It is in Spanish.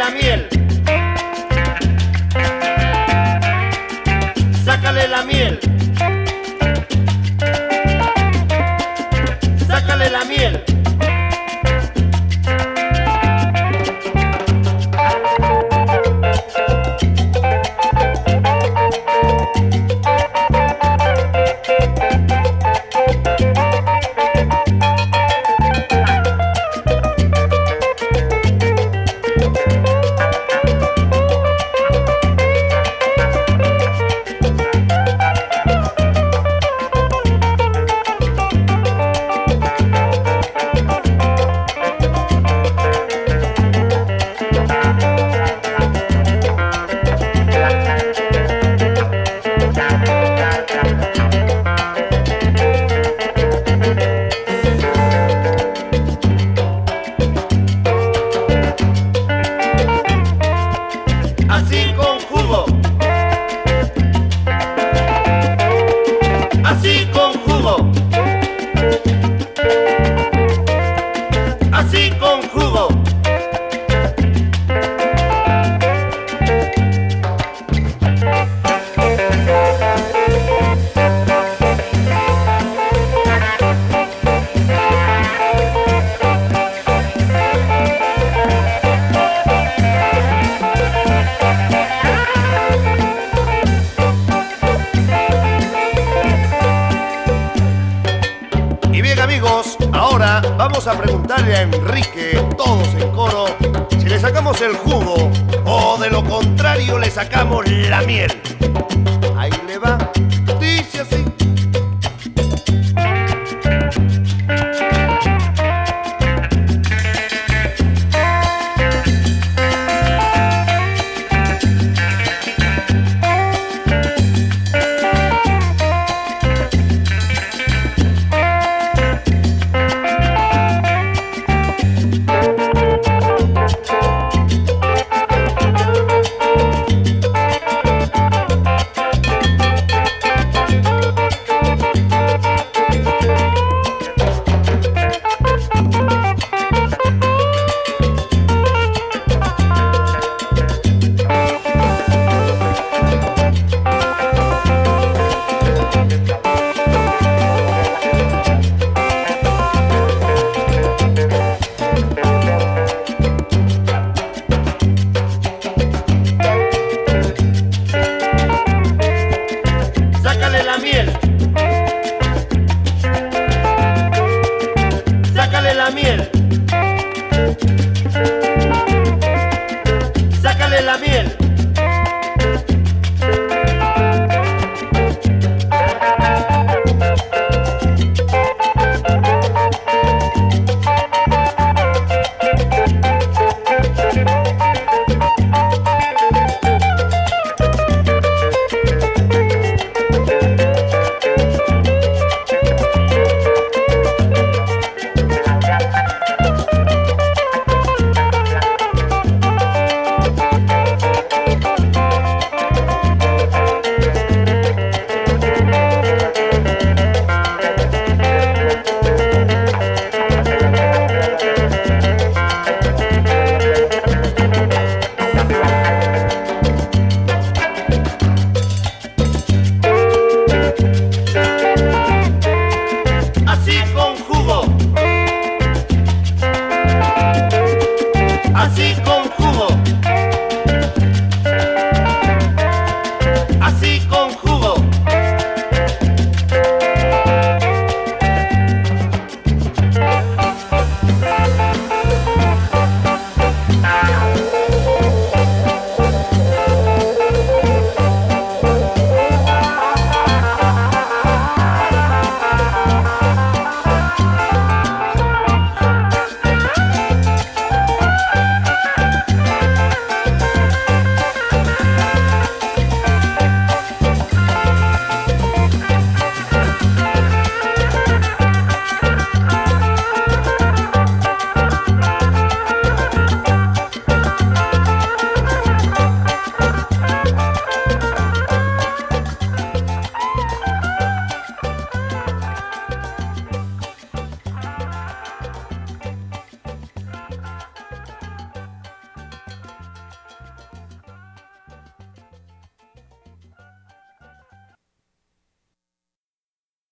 la miel. Sácale la miel. Sácale la miel. A preguntarle a Enrique, todos en coro, si le sacamos el jugo o de lo contrario le sacamos la miel. la miel.